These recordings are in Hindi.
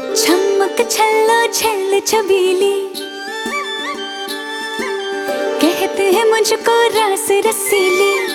छमक छल्लो छल छबीली। कहते हैं मुझको रास रसीली।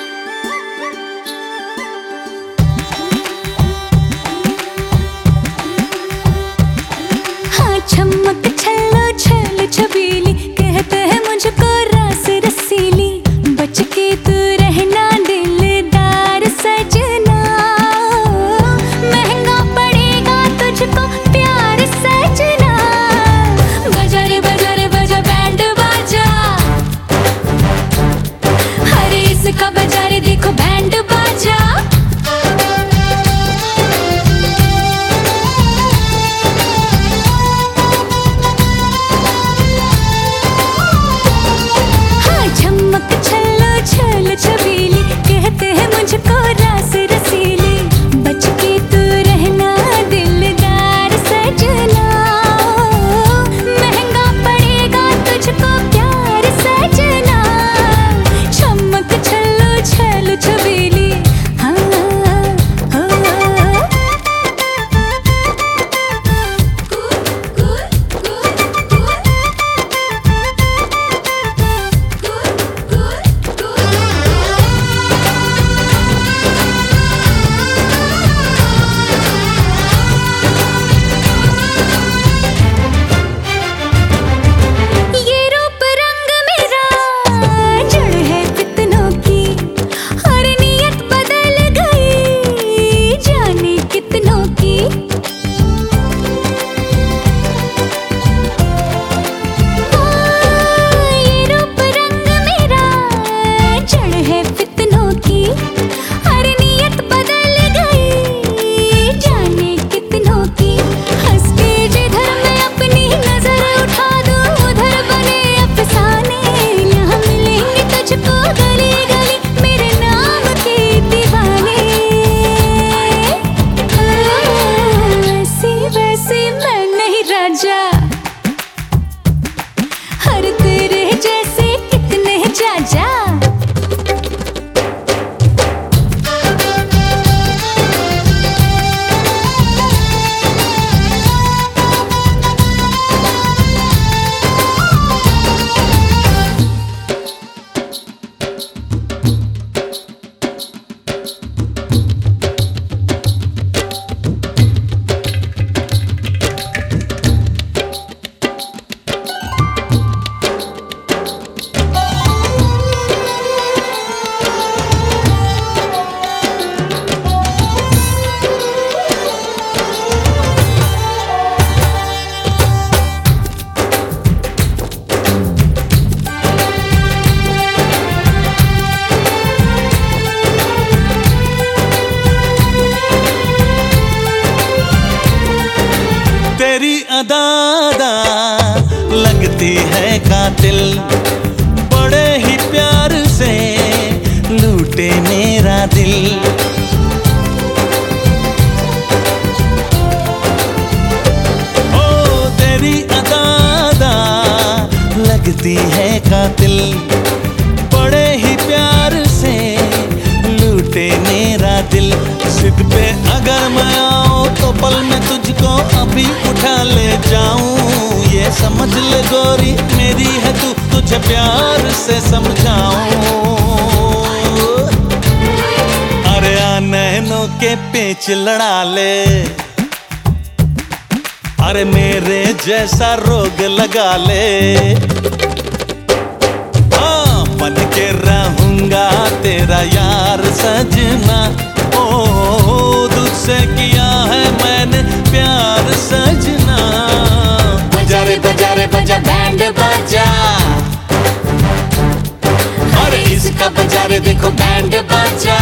लगती है कातिल। बड़े ही प्यार से लूटे मेरा दिल। ओ, तेरी अदादा लगती है कातिल। बड़े ही प्यार से लूटे मेरा दिल। जिद पे अगर मैं आऊँ तो पल में तुझको अभी उठा ले जाऊँ। समझ ले गोरी, मेरी है तू तुझे प्यार से समझाऊं। अरे आ नैनों के पेच लड़ा ले। अरे मेरे जैसा रोग लगा ले। हाँ बन के रहूँगा तेरा यार सजना। ओ, तुझसे किया है मैंने बैंड बजा और इसका बजा रे देखो बैंड बजा